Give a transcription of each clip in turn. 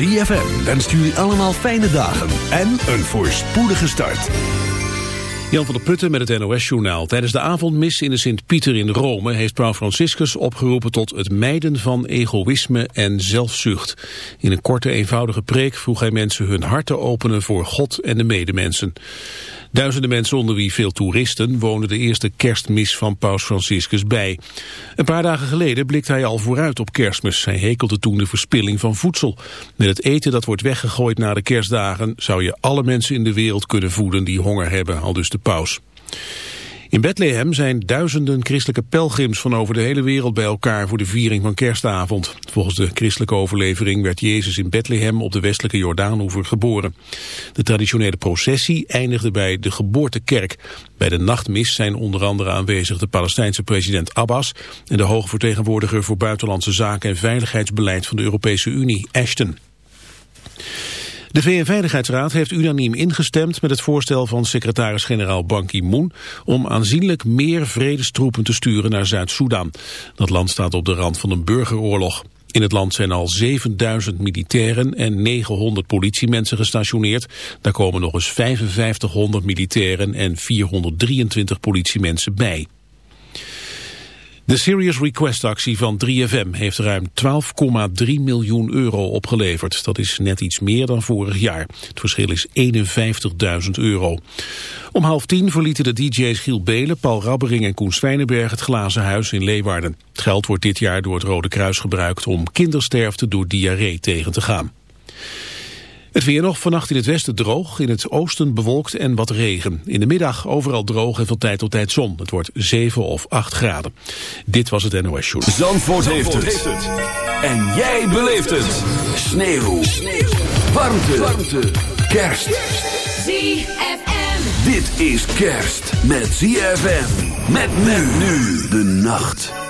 ZFM wenst jullie allemaal fijne dagen en een voorspoedige start. Jan van der Putten met het NOS-journaal. Tijdens de avondmis in de Sint-Pieter in Rome heeft Paus Franciscus opgeroepen tot het mijden van egoïsme en zelfzucht. In een korte eenvoudige preek vroeg hij mensen hun hart te openen voor God en de medemensen. Duizenden mensen onder wie veel toeristen wonen de eerste kerstmis van Paus Franciscus bij. Een paar dagen geleden blikte hij al vooruit op kerstmis. Hij hekelde toen de verspilling van voedsel. Met het eten dat wordt weggegooid na de kerstdagen zou je alle mensen in de wereld kunnen voeden die honger hebben, al dus de paus. In Bethlehem zijn duizenden christelijke pelgrims van over de hele wereld bij elkaar voor de viering van kerstavond. Volgens de christelijke overlevering werd Jezus in Bethlehem op de westelijke Jordaanoever geboren. De traditionele processie eindigde bij de geboortekerk. Bij de nachtmis zijn onder andere aanwezig de Palestijnse president Abbas en de hoge vertegenwoordiger voor buitenlandse zaken en veiligheidsbeleid van de Europese Unie, Ashton. De VN-veiligheidsraad heeft unaniem ingestemd met het voorstel van secretaris-generaal Ban Ki-moon om aanzienlijk meer vredestroepen te sturen naar Zuid-Soedan. Dat land staat op de rand van een burgeroorlog. In het land zijn al 7000 militairen en 900 politiemensen gestationeerd. Daar komen nog eens 5500 militairen en 423 politiemensen bij. De Serious Request actie van 3FM heeft ruim 12,3 miljoen euro opgeleverd. Dat is net iets meer dan vorig jaar. Het verschil is 51.000 euro. Om half tien verlieten de DJ's Giel Belen, Paul Rabbering en Koen Zwijnenberg het Glazen Huis in Leeuwarden. Het geld wordt dit jaar door het Rode Kruis gebruikt om kindersterfte door diarree tegen te gaan. Het weer nog vannacht in het westen droog, in het oosten bewolkt en wat regen. In de middag overal droog en van tijd tot tijd zon. Het wordt 7 of 8 graden. Dit was het NOS Show. Zandvoort, heeft, het. En jij beleeft het. Sneeuw. Sneeuw. Warmte. Warmte. Kerst. ZFM. Dit is kerst met ZFM. Met men nu de nacht.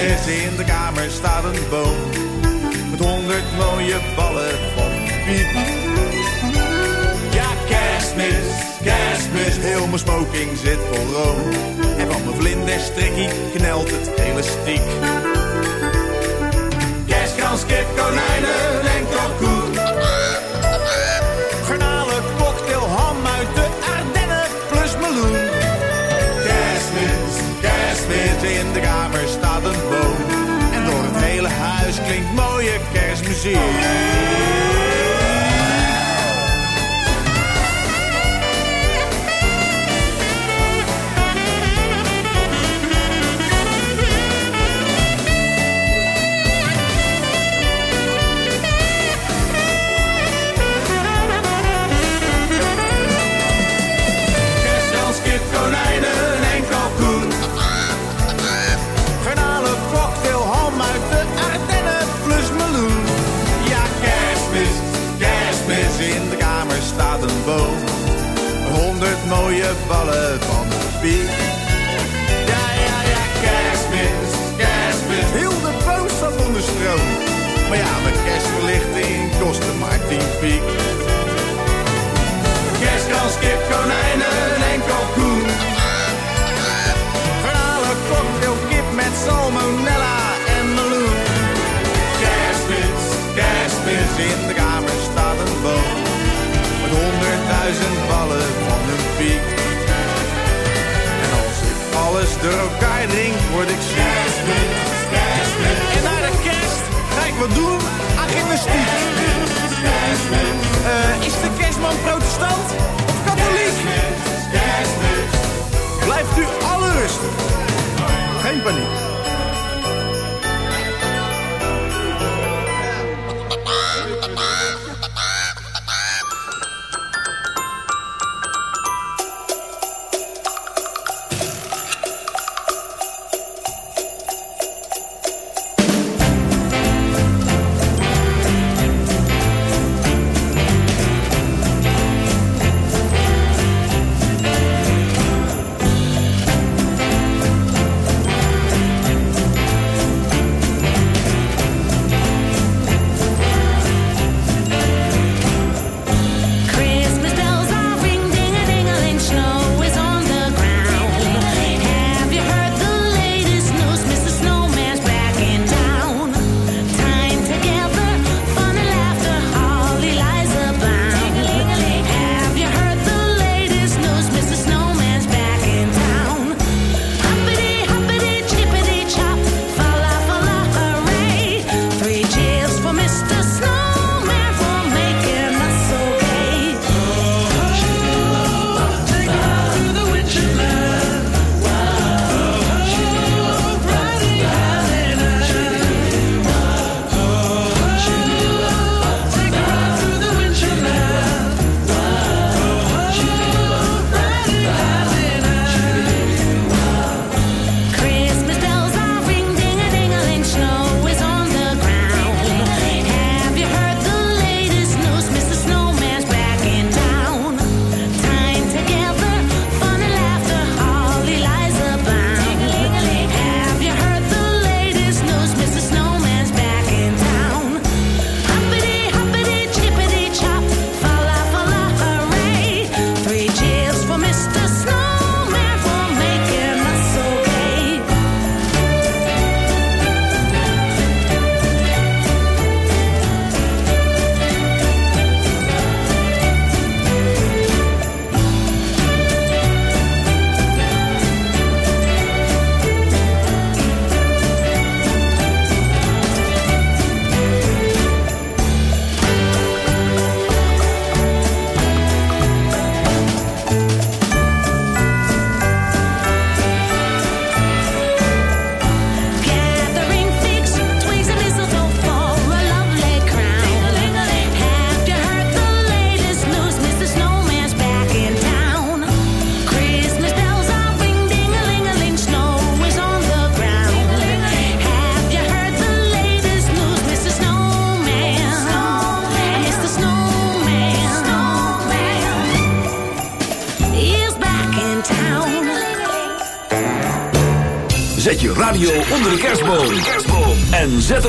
In de kamer staat een boom. Met honderd mooie ballen van piep. Ja, kerstmis, kerstmis, heel mijn smoking zit vol room. En van mijn vlinderstrikkie knelt het elastiek. Kerstkans, kip, konijnen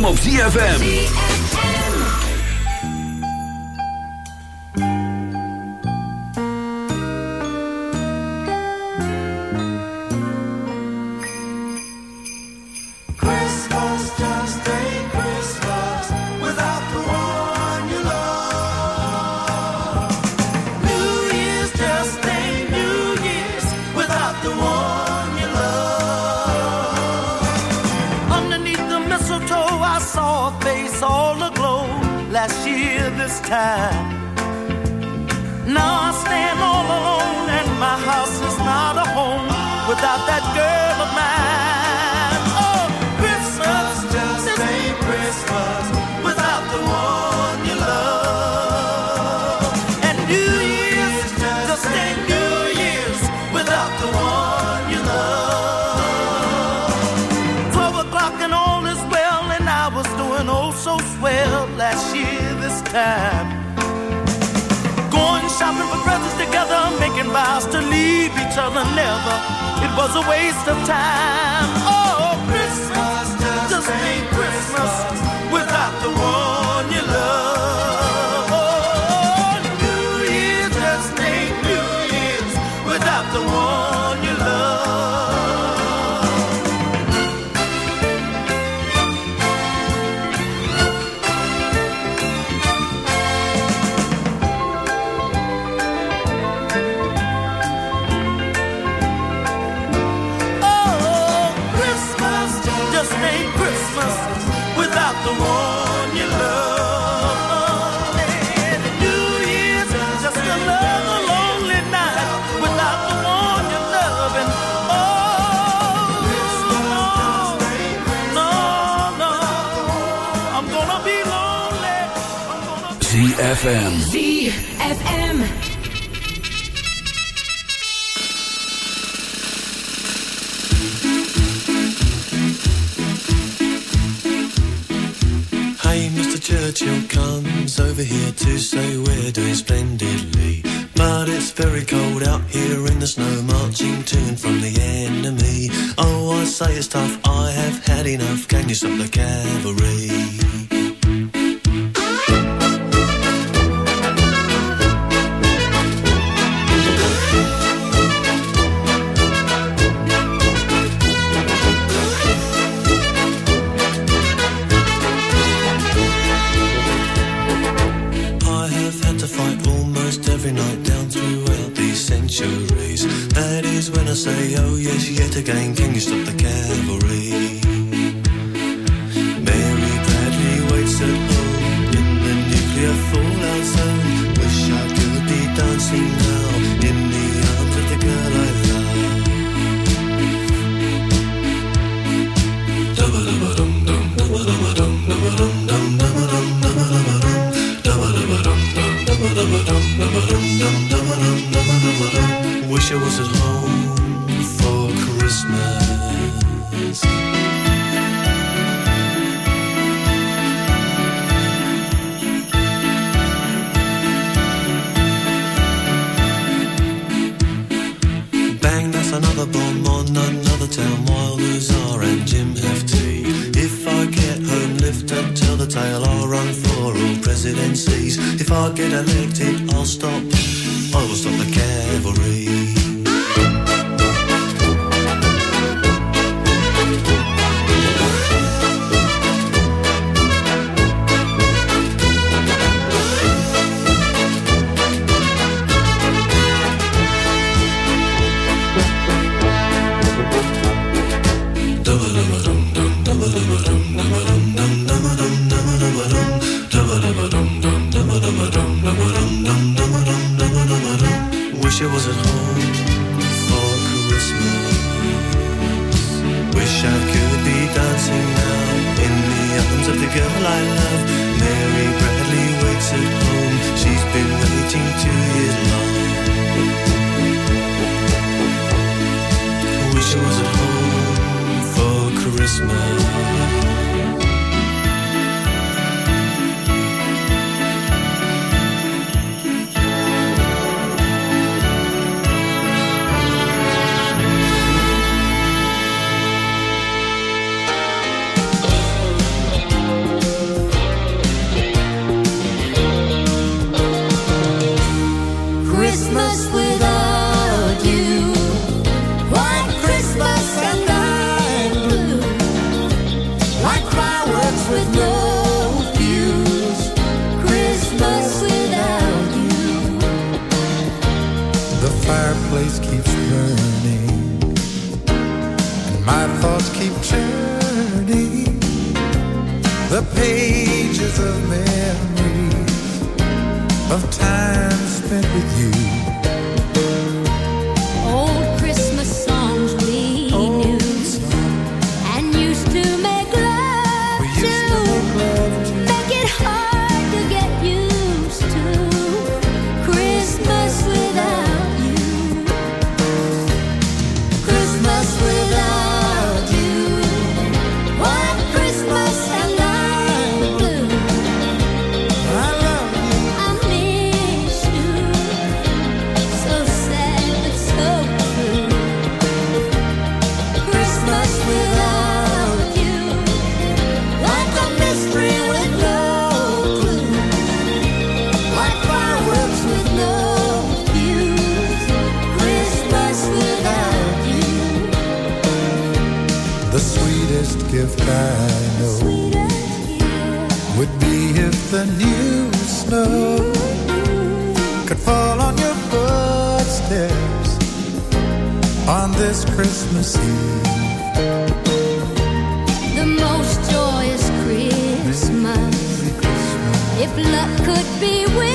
op ZFM. last year this time. Going shopping for presents together, making vows to leave each other never. It was a waste of time. Oh, Christmas just, just ain't Christmas. Christmas. ZFM. ZFM. Hey, Mr. Churchill comes over here to say we're doing splendidly. But it's very cold out here in the snow, marching to and from the enemy. Oh, I say it's tough, I have had enough. Can you stop the cavalry? oh yes, yet again, can you stop the cavalry. Mary Bradley waits at home in the nuclear fallout zone. Wish I could be dancing now in the arms of the girl I love. Dum dum, dum, dum dum, dum, dum dum, dum, dum dum, dum. Wish I was at home. Christmas. Bang, that's another bomb on another town. Wilders are and Jim tea. If I get home, lift and tell the tale. I'll run for all presidencies. If I get elected, I'll stop. This Christmas Eve. The most joyous Christmas. If luck could be with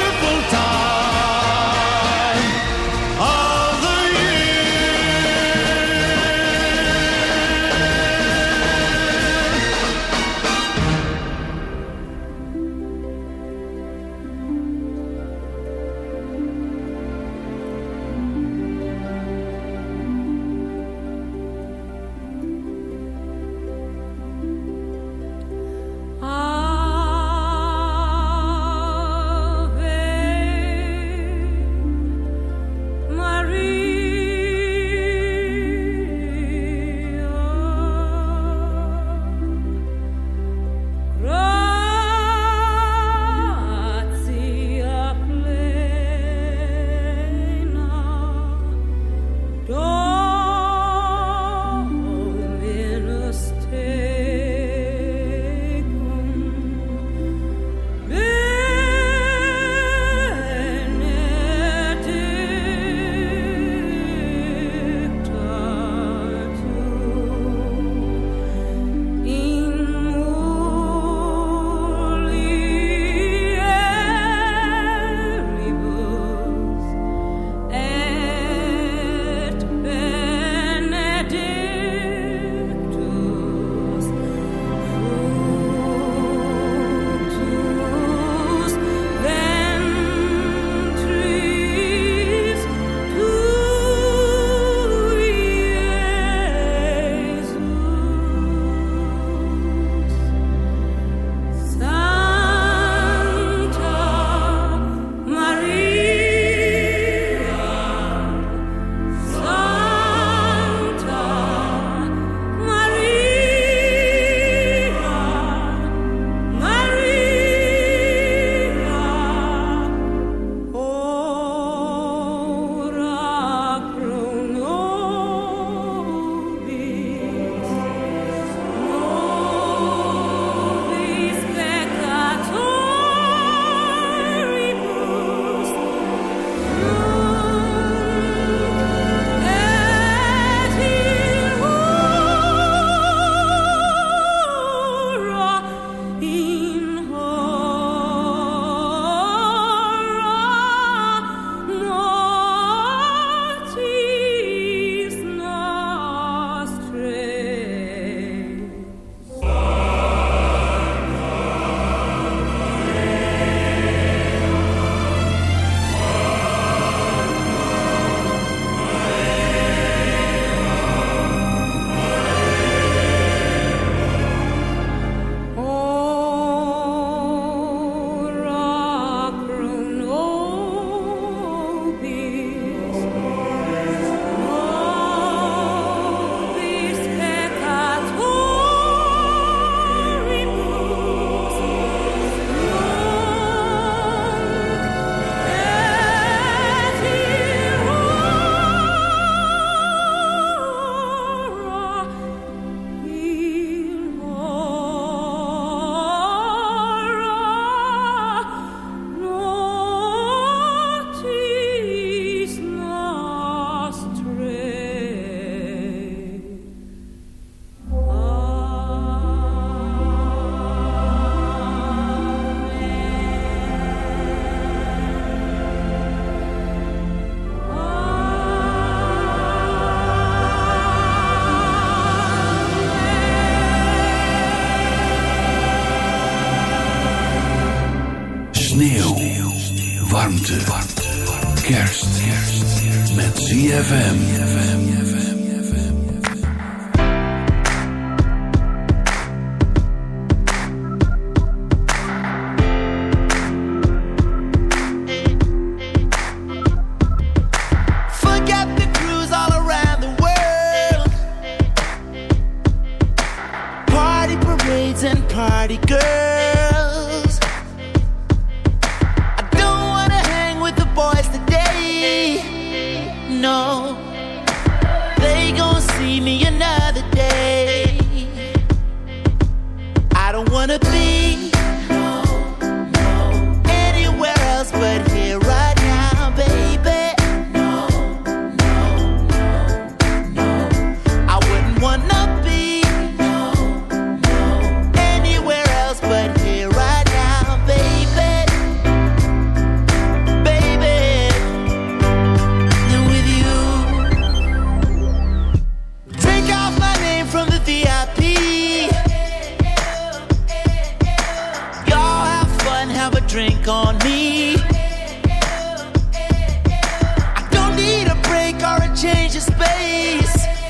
place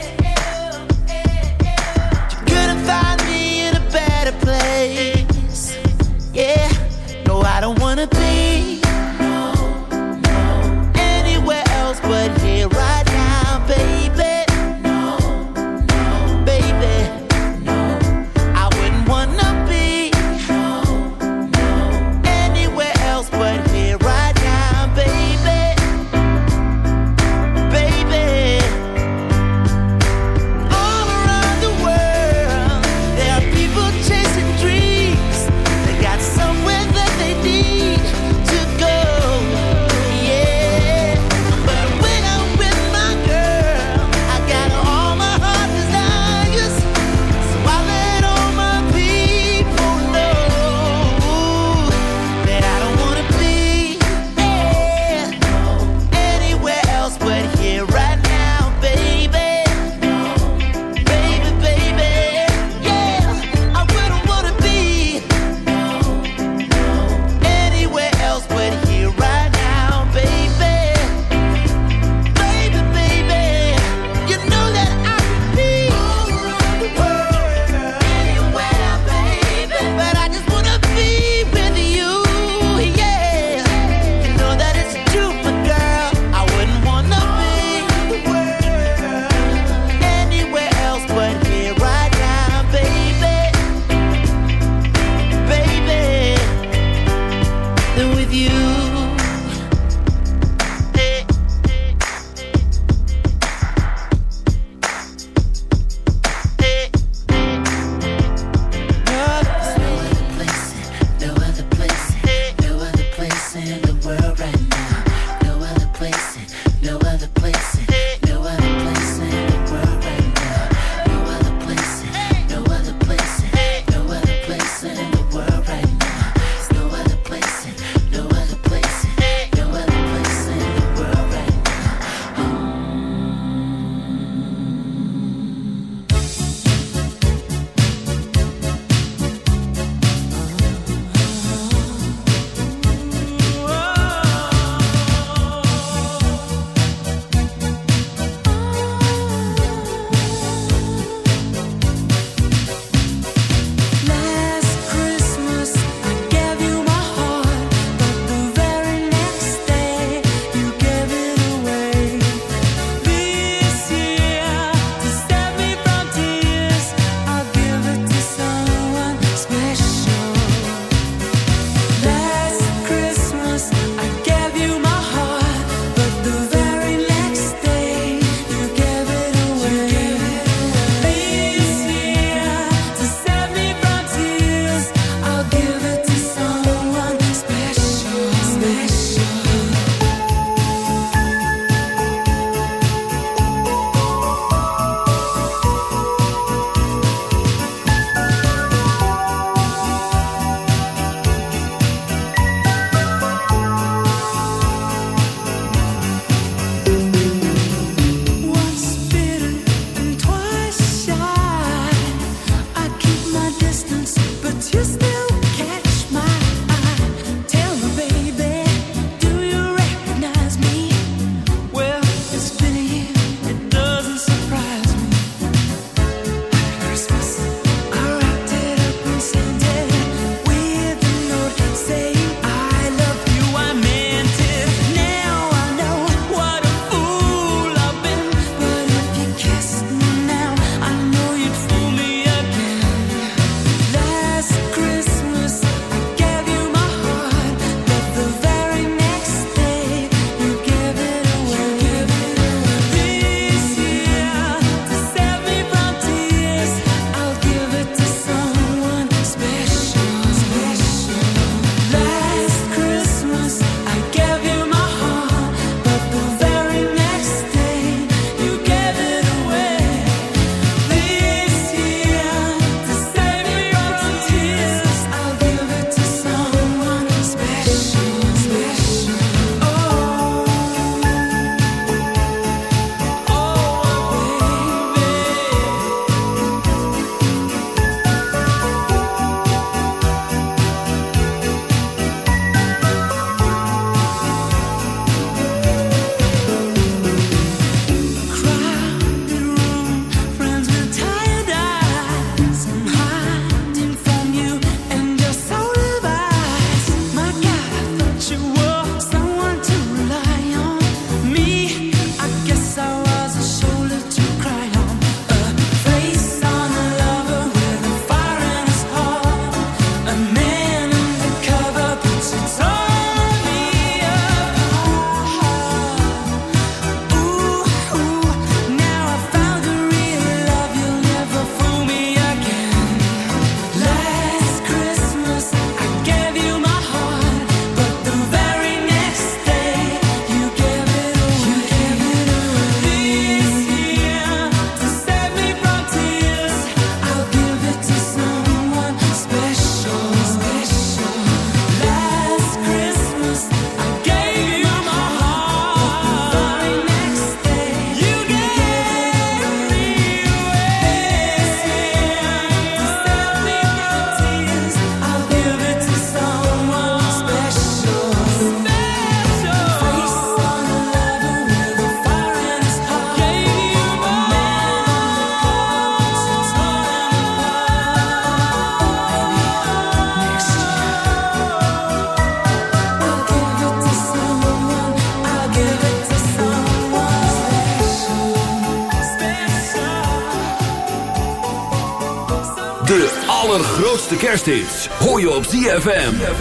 ZFM.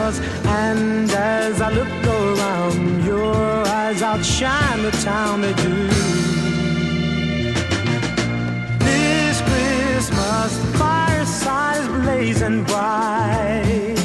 yours. And as I look around, your eyes outshine the town they do. This Christmas, the fireside's blazing bright.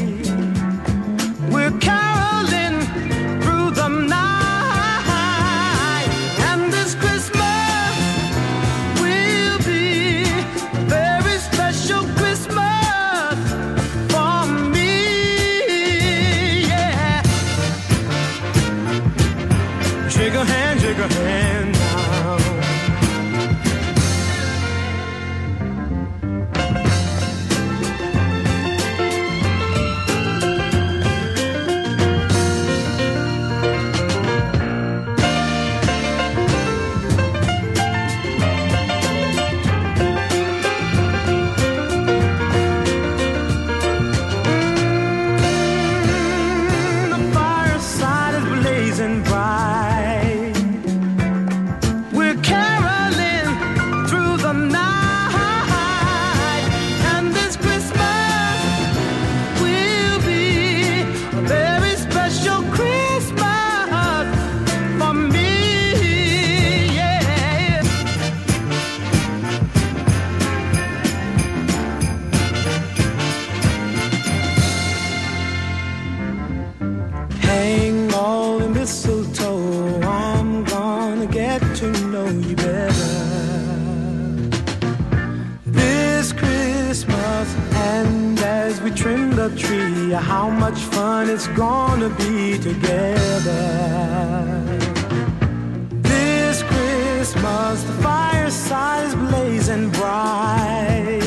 know you better. This Christmas, and as we trim the tree, how much fun it's gonna be together. This Christmas, the fireside is blazing bright.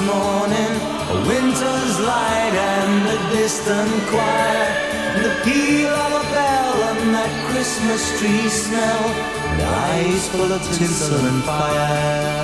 morning, a winter's light and a distant choir, and the peal of a bell and that Christmas tree smell, and eyes full of tinsel and fire.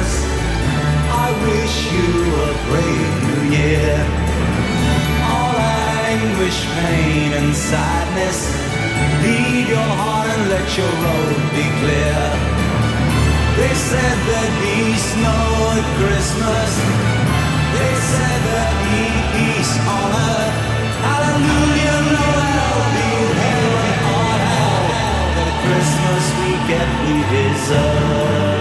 Christmas. I wish you a brave new year. All anguish, pain, and sadness. Leave your heart and let your road be clear. They said there'd be snow at Christmas. They said there'd be peace on earth. Hallelujah, Noel, be heaven on hell. The Christmas we get, we deserve.